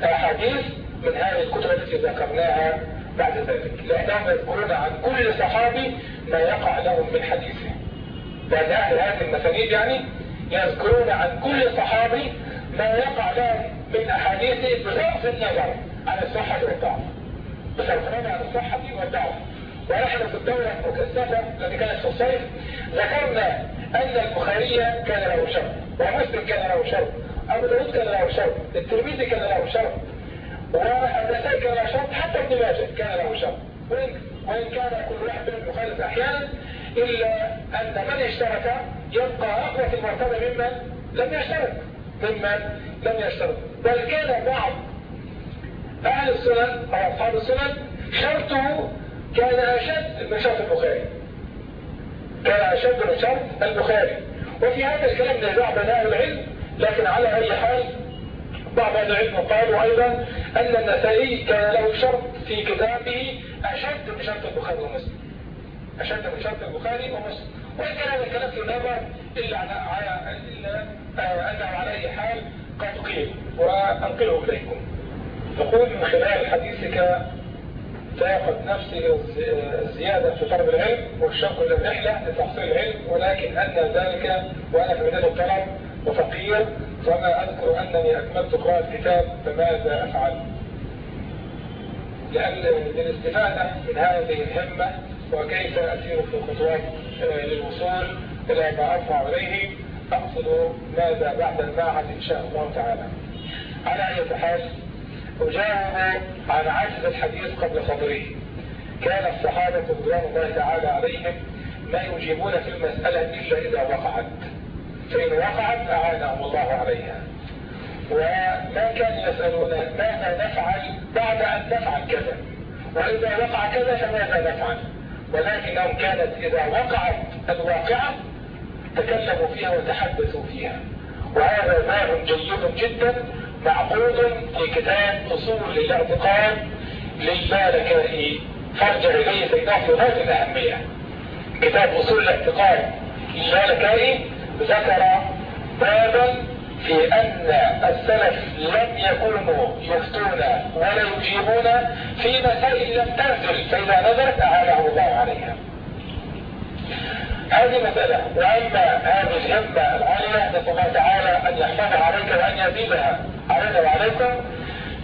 أحاديث من هذه الكتب التي ذكرناها بعد ذلك. لأنهم يذكرون عن كل صحابي ما يقع لهم من حديثه. لأن أهل هذه المسانيد يعني يذكرون عن كل صحابي ما يقع لهم من أحاديثه بغض النظر عن الصحة والضعف. النظر عن الصحة والضعف. ونحن في الدورة المكثفة التي كانت في الصيف ذكرنا أن البخاري كان له شرط ومسلم كان له شرط أبو داود كان له شرط الترمذي كان له شرط والنسائي كان له شرط حتى ابن ماجه كان له وإن, وإن كان كل واحد منهم مخالف أحيانا إلا أن من اشترك يبقى أقوى في المرتبة ممن لم يشترك. ممن لم يشترك بل كان بعض أهل السنن أو أصحاب السنن شرطه كان أشد من شرط البخاري. كان أشد من شرط البخاري. وفي هذا الكلام نزاع بين أهل العلم لكن على أي حال بعض أهل العلم قالوا أيضا أن النسائي كان له شرط في كتابه أشد من شرط البخاري ومسلم. أشد من شرط البخاري ومسلم. وإن كان هذا الكلام في النظر إلا, على إلا أنه على أي حال قد قيل وأنقله إليكم. تقول من خلال حديثك تاخذ نفسي الزيادة في طلب العلم والشوق إلى الرحلة لتحصيل العلم ولكن أن ذلك وأنا في بداية الطلب وفقير وما أذكر أنني أكملت قراءة الكتاب فماذا أفعل؟ لأن للاستفادة من هذه الهمة وكيف أسير في الخطوات؟ للوصول إلى ما أطمع إليه أقصد ماذا بعد المعهد إن شاء الله تعالى على أي حال أجاوب عن عجز الحديث قبل صدره كان الصحابة رضوان الله تعالى عليهم ما يجيبون في المسألة إلا إذا وقعت فإن وقعت أعانهم الله عليها وما كانوا يسألون ماذا نفعل بعد أن نفعل كذا وإذا وقع كذا فماذا نفعل؟ ولكنهم كانت إذا وقعت الواقعة تكلموا فيها وتحدثوا فيها. وهذا باب جيد جدا معقود في كتاب أصول الاعتقاد للمالكائي فارجع إليه سيدنا في غاية الأهمية. كتاب أصول الاعتقاد للمالكائي ذكر بابا في أن السلف لم يكونوا يفتون ولا يجيبون في مسائل لم تنزل فإذا نزلت أعانه الله عليها. هذه مسألة. وأما هذه الهمة العالية نسأل الله تعالى أن يحفظها عليك وأن يزيدها علينا وعليكم.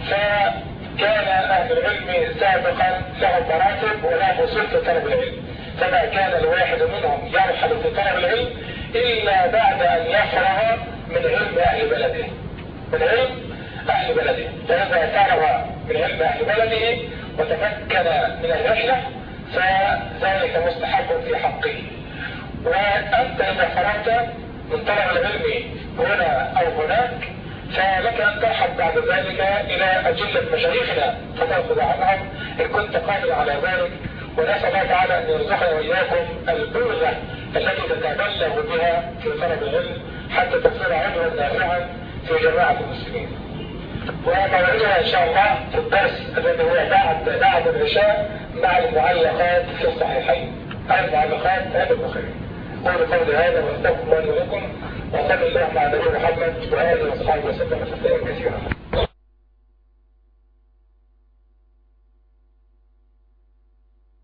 فكان أهل العلم سابقا لهم مراتب ولهم وصول في طلب العلم. فما كان الواحد منهم يرحل في طلب العلم إلا بعد أن يفرغ من علم أهل بلده. من علم أهل بلده. فإذا فرغ من علم أهل بلده وتمكن من الرحلة فذلك مستحق في حقه. وأنت إذا فرغت من طلب العلم هنا أو هناك فلك أن ترحب بعد ذلك إلى أجلة مشايخنا فتأخذ عنهم إن كنت قادر على ذلك. ونسأل الله تعالى أن يرزقنا وإياكم البلغة التي تتبلغ بها في طلب العلم حتى تصير عضوا نافعا في جماعة المسلمين. وموعدنا إن شاء الله في الدرس الذي هو بعد بعد العشاء مع المعلقات في الصحيحين. المعلقات هذا البخاري. قولوا قولي هذا وأستغفر الله لكم وصلى الله على نبينا محمد وآله وصحبه وسلم تسليما كثيرا.